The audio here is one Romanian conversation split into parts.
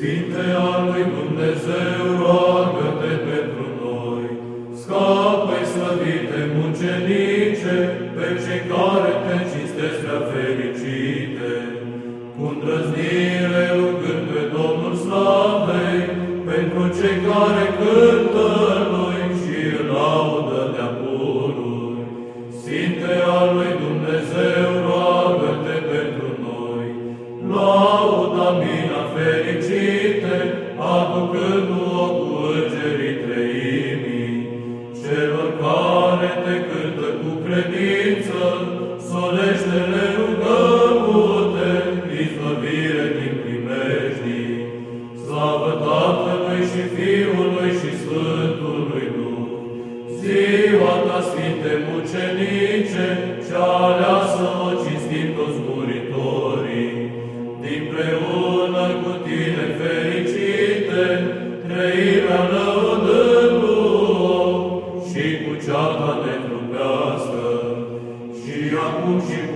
Sfinte al lui Dumnezeu, roagă-te pentru noi. Scapă-i slăvite mucenice, pe cei care te cinstesc prea fericite. Cu îndrăznire rugând pe Domnul Slavei, pentru cei care cântă lui și îl laudă de-a pururi. Sfinte al lui Dumnezeu, roagă-te pentru noi. Lauda mina fericite, aducându-o cu îngerii treimii. Celor care te cântă cu credință, solește-le rugămute, izbăvire din primejdii. Slavă Tatălui și Fiului și Sfântului Duh. Ziua ta, Sfinte Mucenice, cea aleasă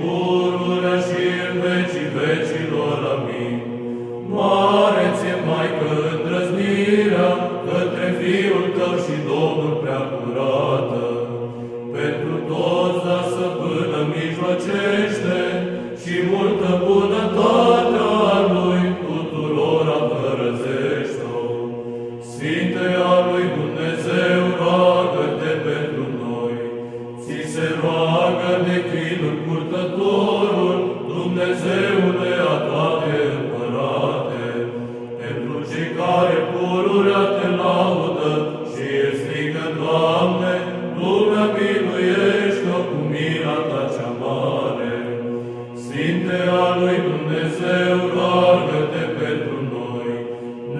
acum Dumnezeule a toate împărate, pentru cei care pururea te laudă și îl strigă, Doamne, lumea miluiește-o cu mila ta cea mare. Sfinte al lui Dumnezeu, roagă-te pentru noi,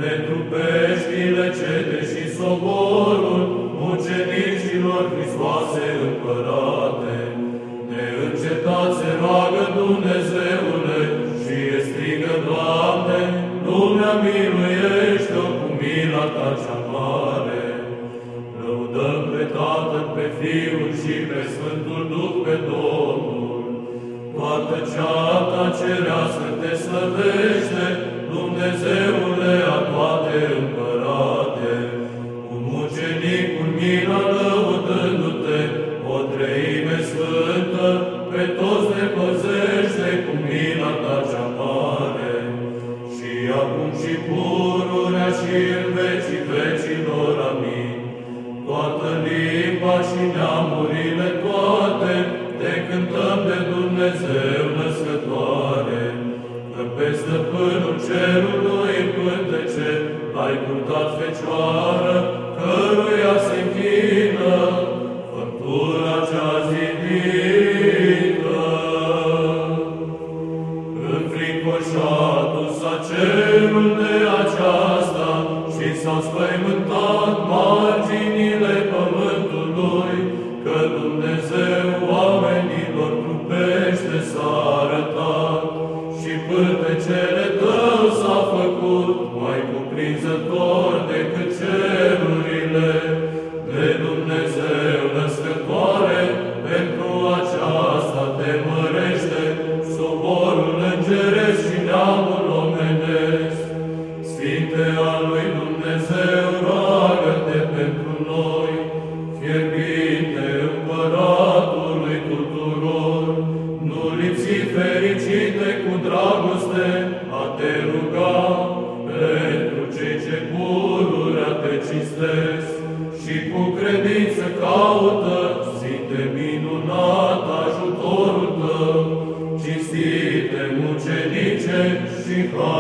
netrupeștile cete și soborul mucenicilor Hristoase și pe Sfântul Duh, pe Domnul. Toată ceata cerească te slăvește, Dumnezeule a toate împărate. Cu mucenicul mila lăudându-te, o treime sfântă, pe toți ne păzește cu mila ta cea mare. Și acum și pururea și în și neamurile toate, te cântăm de Dumnezeu născătoare, că pe stăpânul cerului în pântece ai purtat fecioară, căruia se închină făptura cea zidită. Înfricoșatul s-a cerul de aceasta și s-au spăimântat cuprinzător decât cerurile. De Dumnezeu născătoare, pentru aceasta te mărește soborul îngeresc și neamul omenesc. Sfinte al lui Dumnezeu, roagă-te pentru noi, fierbinte împăratului tuturor, nu lipsi fericite cu dragoste a te cinstesc și cu credință caută Sfinte minunat ajutorul tău, cinstite mucenice și har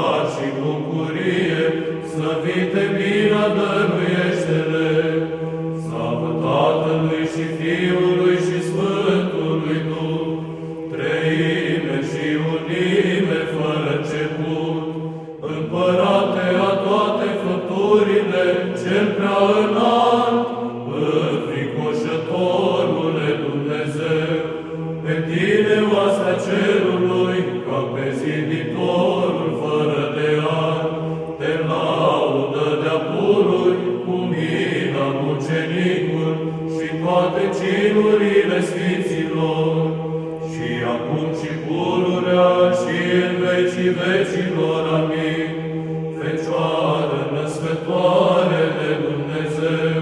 toate cinurile Sfinților, și acum și pururea și în vecii vecilor. Amin. Fecioară născătoare de Dumnezeu,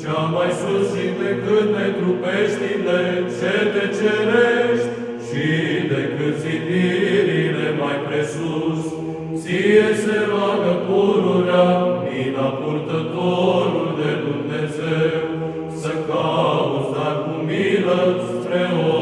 cea mai sus și decât ne trupeștile cete cerești și decât zidirile mai presus, ție se roagă pururea, mina purtător. Milă spre o